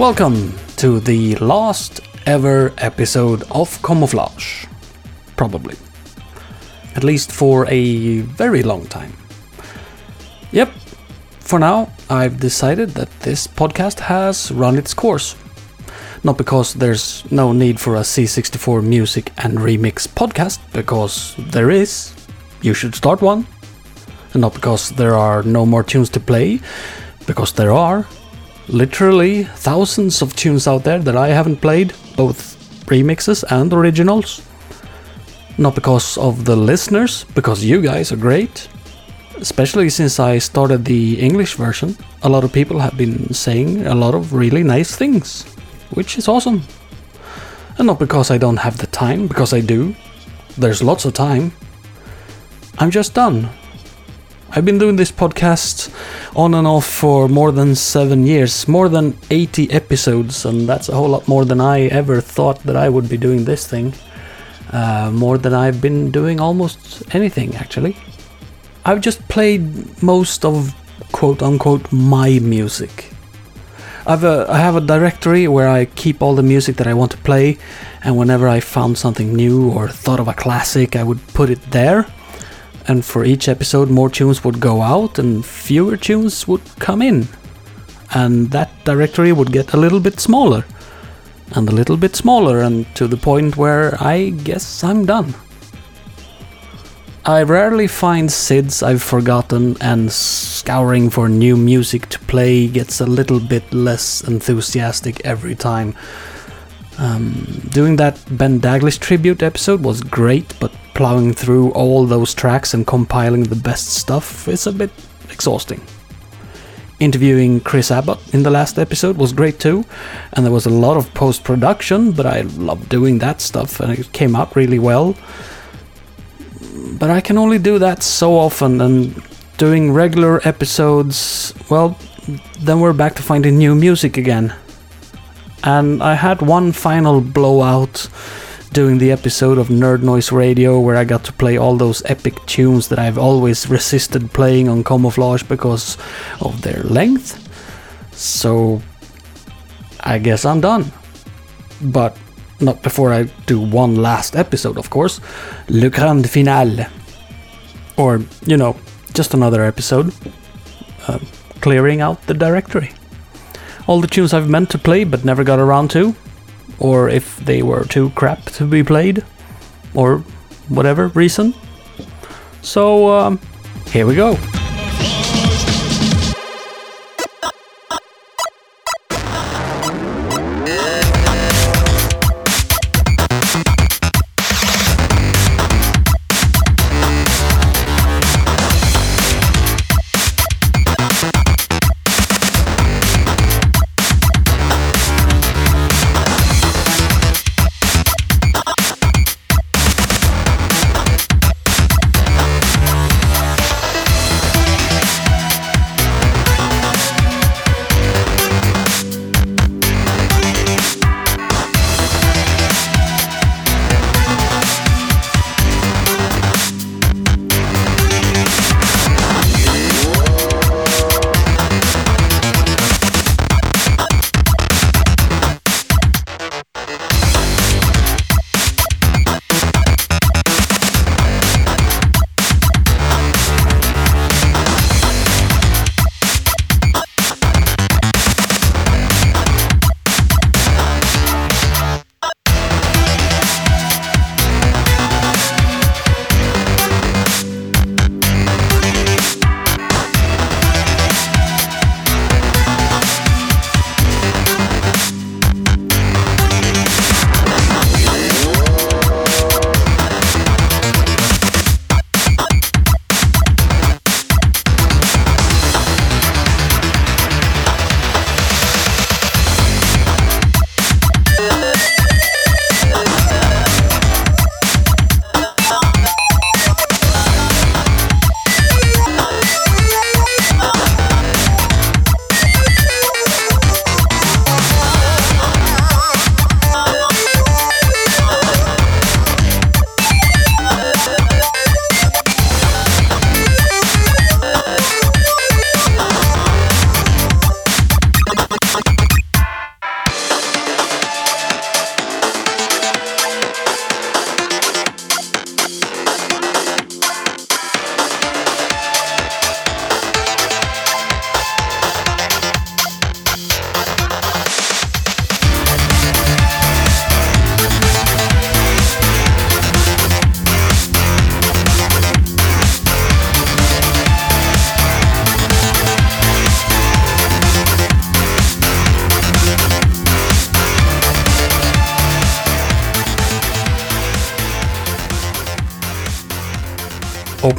Welcome to the last ever episode of Commoflage. Probably. At least for a very long time. Yep, for now, I've decided that this podcast has run its course. Not because there's no need for a C64 music and remix podcast, because there is. You should start one. And not because there are no more tunes to play, because there are literally thousands of tunes out there that I haven't played, both remixes and originals. Not because of the listeners, because you guys are great. Especially since I started the English version, a lot of people have been saying a lot of really nice things, which is awesome. And not because I don't have the time, because I do. There's lots of time. I'm just done. I've been doing this podcast on and off for more than seven years, more than 80 episodes, and that's a whole lot more than I ever thought that I would be doing this thing. Uh, more than I've been doing almost anything, actually. I've just played most of quote unquote my music. I've a, I have a directory where I keep all the music that I want to play, and whenever I found something new or thought of a classic, I would put it there and for each episode more tunes would go out and fewer tunes would come in. And that directory would get a little bit smaller and a little bit smaller and to the point where I guess I'm done. I rarely find SIDs I've forgotten, and scouring for new music to play gets a little bit less enthusiastic every time. Um, doing that Ben Daglish tribute episode was great, but plowing through all those tracks and compiling the best stuff is a bit exhausting. Interviewing Chris Abbott in the last episode was great too, and there was a lot of post production, but I love doing that stuff and it came out really well. But I can only do that so often, and doing regular episodes, well, then we're back to finding new music again. And I had one final blowout doing the episode of Nerd Noise Radio where I got to play all those epic tunes that I've always resisted playing on Commoflage because of their length. So I guess I'm done. But not before I do one last episode, of course. Le Grand Finale. Or, you know, just another episode. Uh, clearing out the directory. All the tunes I've meant to play but never got around to or if they were too crap to be played, or whatever reason. So, um, here we go.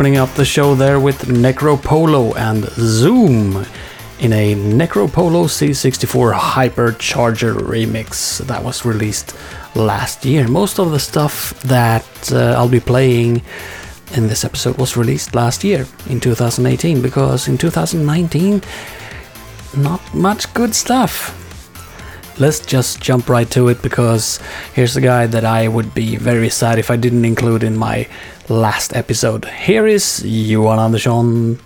Opening up the show there with Necropolo and Zoom in a Necropolo C64 Hypercharger remix that was released last year. Most of the stuff that uh, I'll be playing in this episode was released last year in 2018 because in 2019 not much good stuff. Let's just jump right to it because here's a guy that I would be very sad if I didn't include in my last episode. Here is Johan Andersson.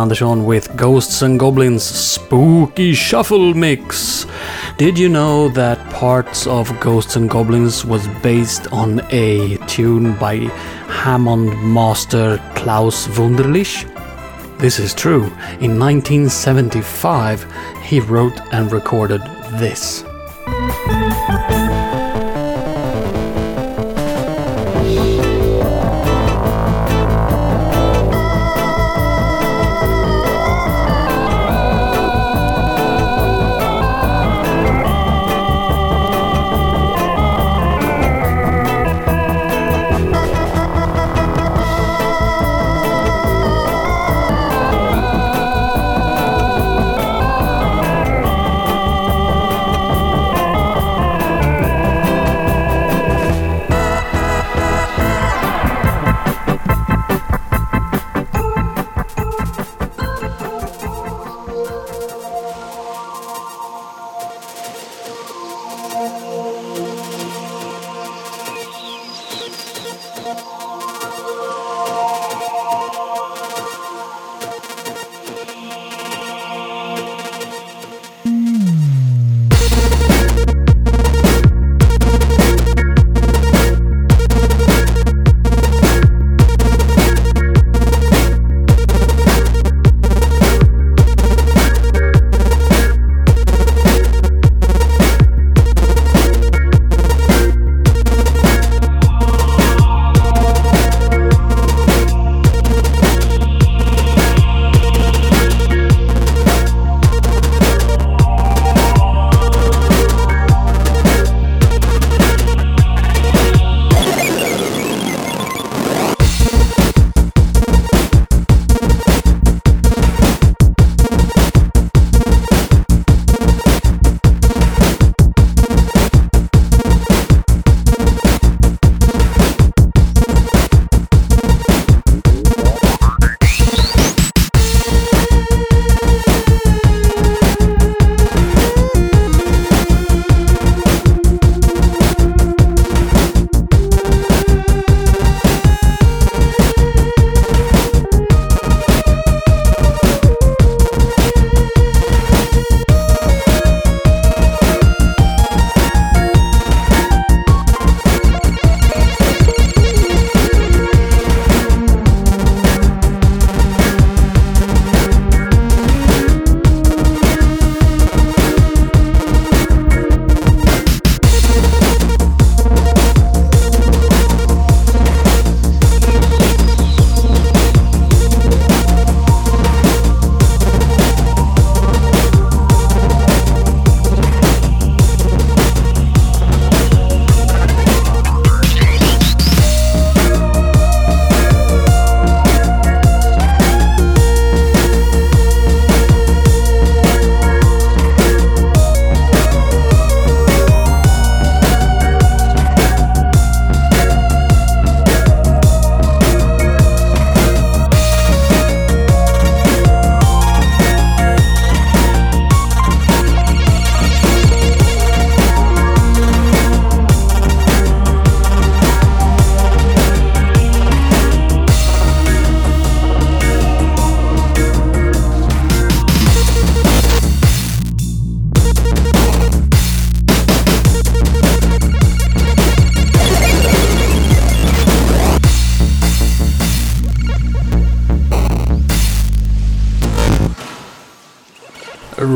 Andersson with Ghosts and Goblins Spooky Shuffle Mix. Did you know that parts of Ghosts and Goblins was based on a tune by Hammond master Klaus Wunderlich? This is true. In 1975, he wrote and recorded this.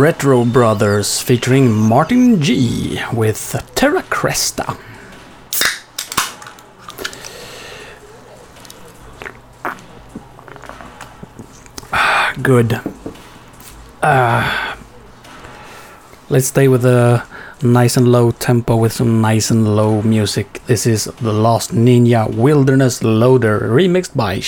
Retro Brothers featuring Martin G with Terra Cresta. Good. Uh, let's stay with a nice and low tempo with some nice and low music. This is The Last Ninja Wilderness Loader remixed by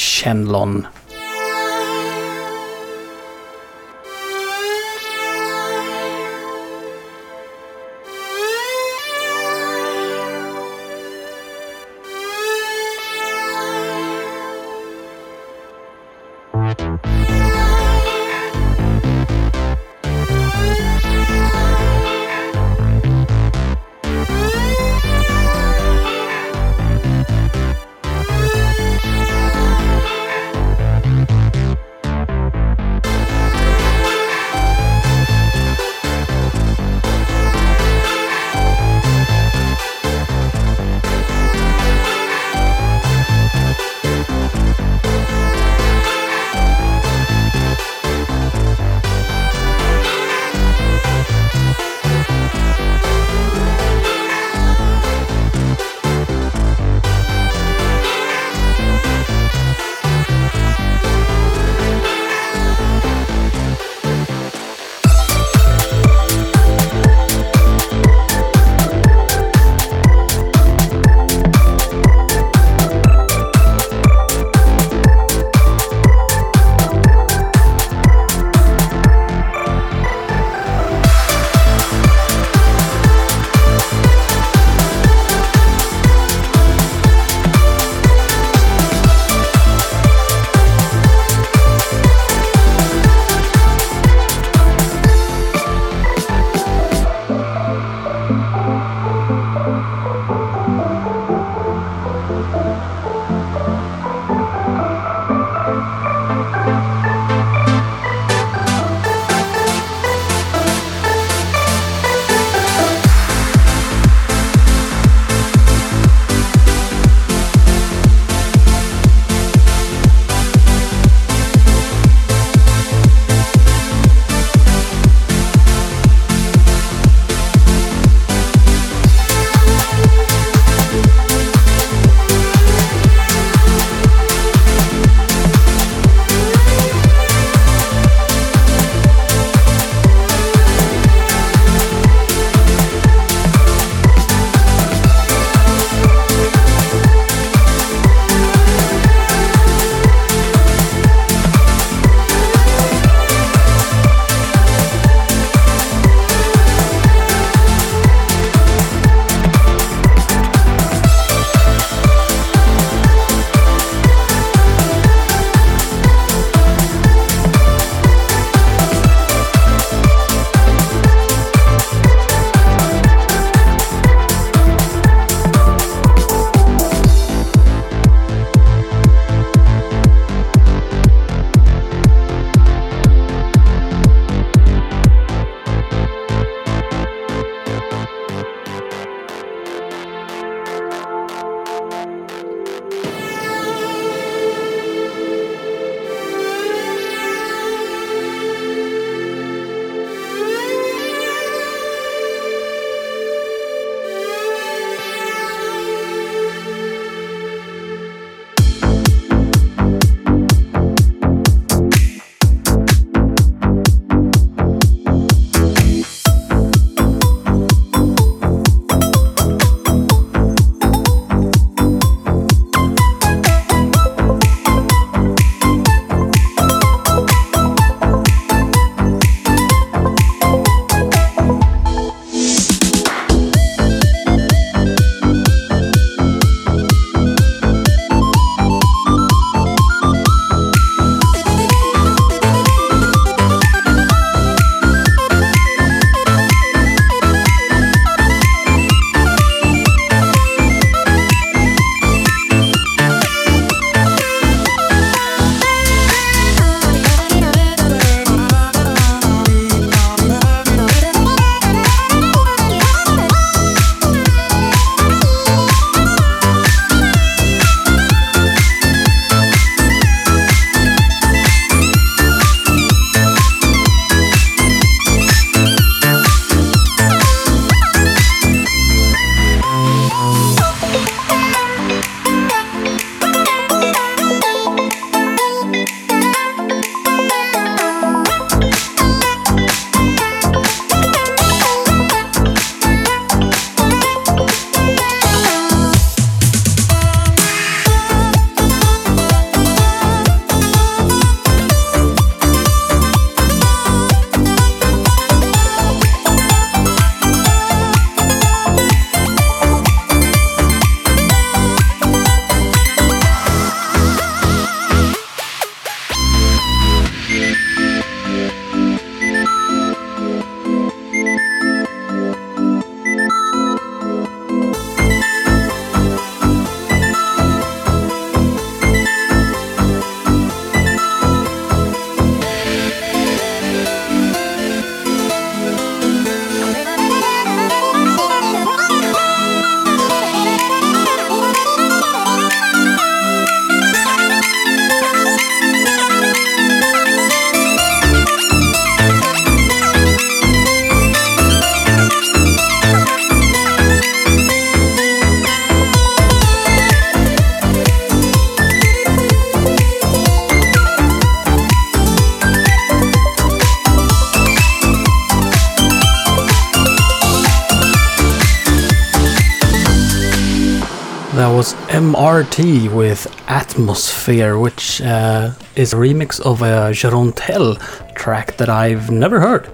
Shenlong. MRT with Atmosphere, which uh, is a remix of a Jeroen Tel track that I've never heard.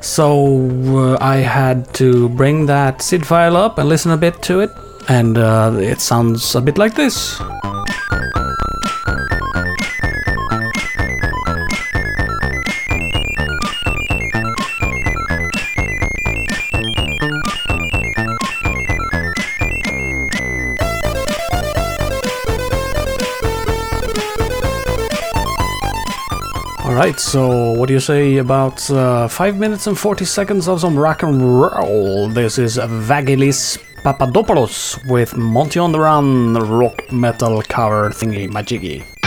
So uh, I had to bring that SID file up and listen a bit to it, and uh, it sounds a bit like this. Alright, so what do you say about uh, 5 minutes and 40 seconds of some rock and roll? This is Vagelis Papadopoulos with Monty on the Run rock metal cover thingy majiggy.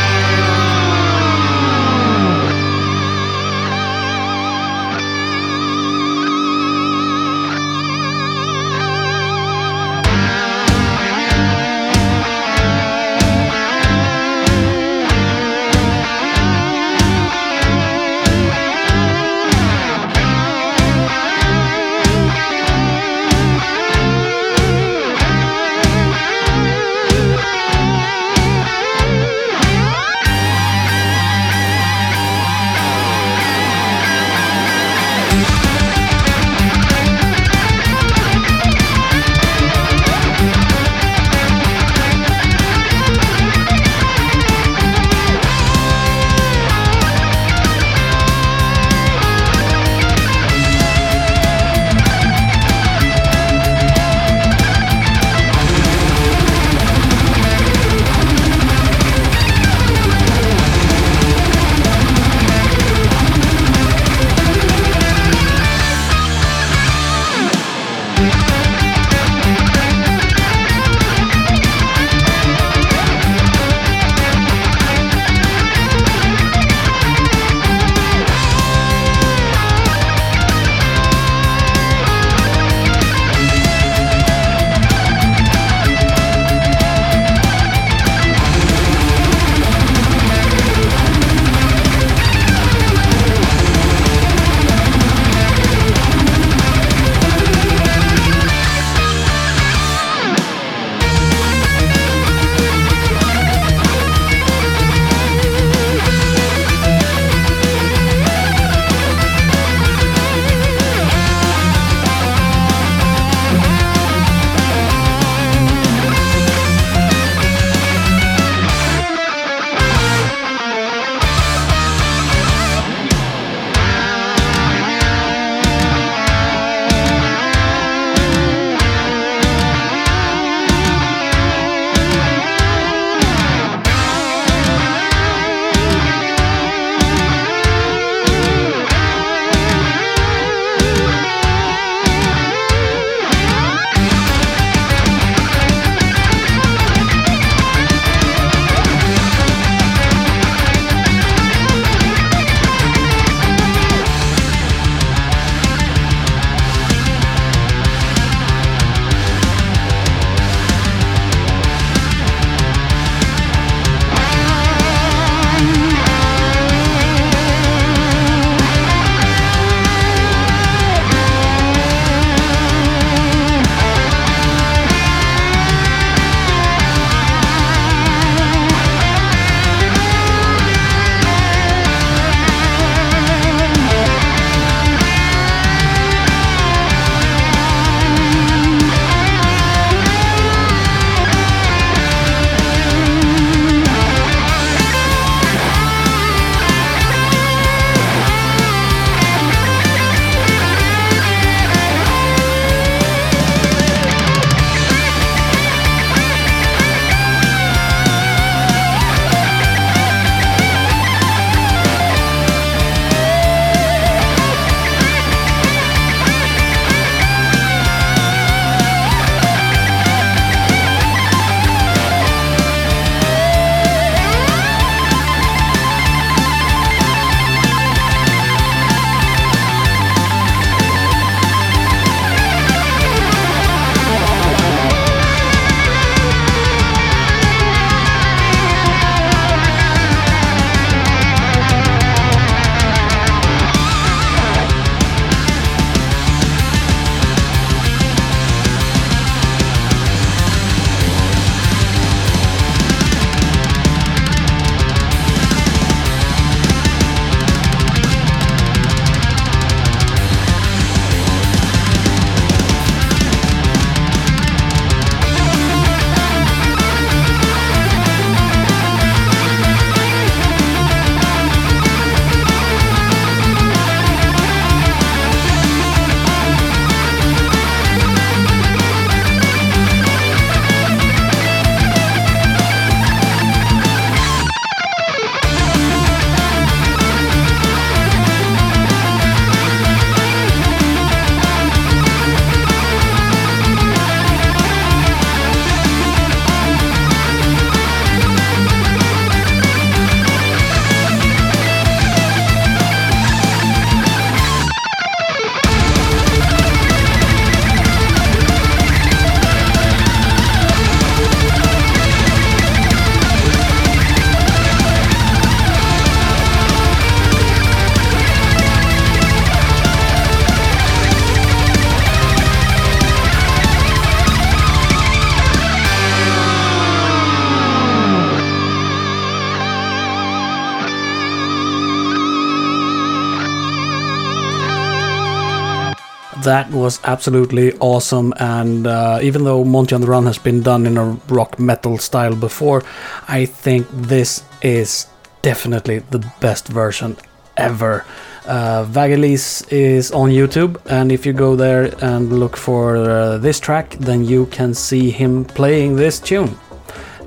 That was absolutely awesome. And uh, even though Monty on the Run has been done in a rock metal style before, I think this is definitely the best version ever. Uh, Vagelis is on YouTube, and if you go there and look for uh, this track, then you can see him playing this tune.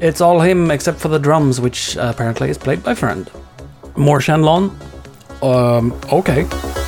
It's all him except for the drums, which apparently is played by Friend. More Shenlong? Um, okay.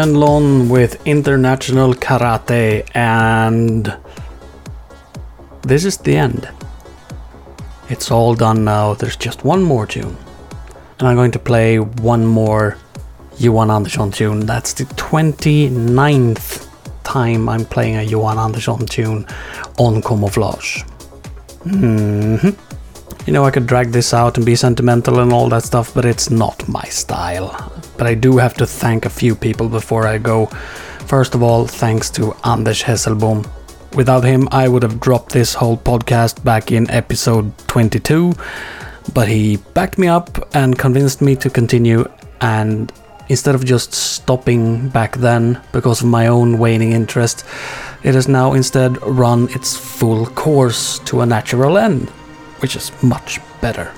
Shenlong with International Karate, and this is the end. It's all done now, there's just one more tune. And I'm going to play one more Johan Andersson tune. That's the 29th time I'm playing a Johan Andersson tune on Commoflage. Mm-hmm. You know, I could drag this out and be sentimental and all that stuff, but it's not my style but I do have to thank a few people before I go. First of all, thanks to Anders Hesselbom. Without him, I would have dropped this whole podcast back in episode 22, but he backed me up and convinced me to continue, and Instead of just stopping back then because of my own waning interest, it has now instead run its full course to a natural end, which is much better.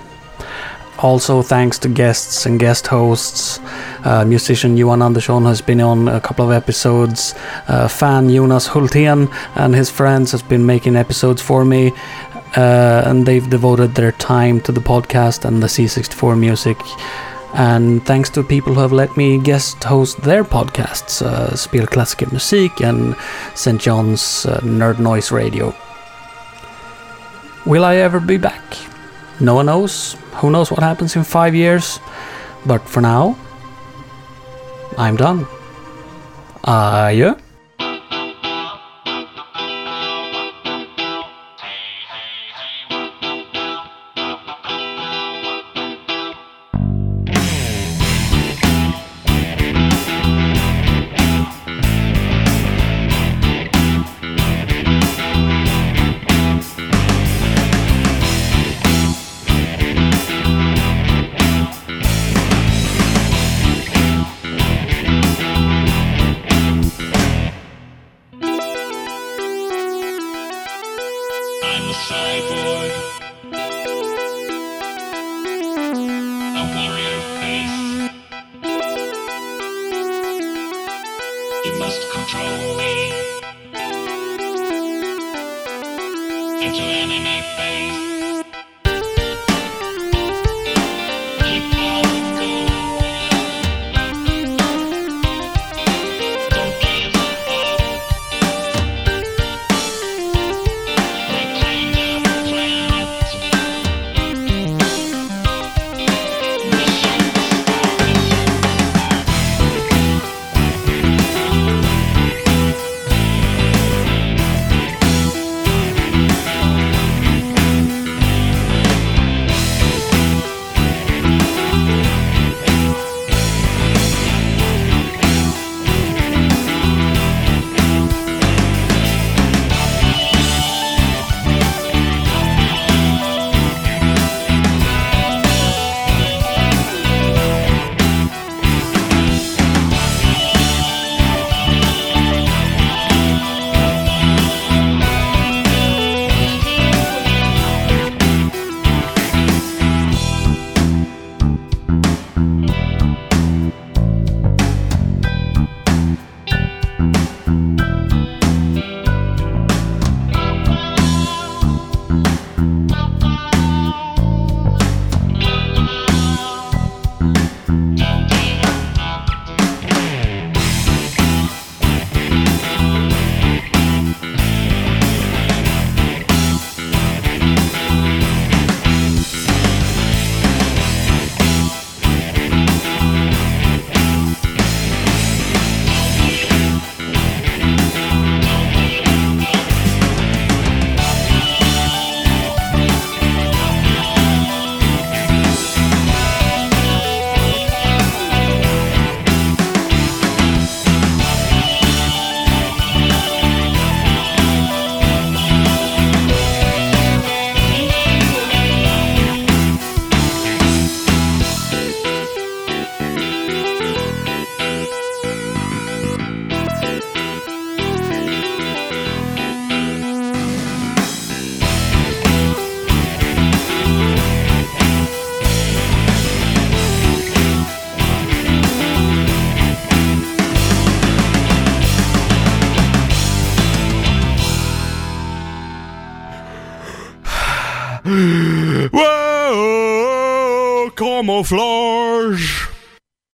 Also, thanks to guests and guest hosts, uh, musician Johan Andersson has been on a couple of episodes. Uh, fan Jonas Hultén and his friends has been making episodes for me, uh, and they've devoted their time to the podcast and the C64 music. And thanks to people who have let me guest host their podcasts, uh, Spelklassiker Musik and St. John's uh, Nerd Noise Radio. Will I ever be back? No one knows. Who knows what happens in five years? But for now, I'm done. Adjö.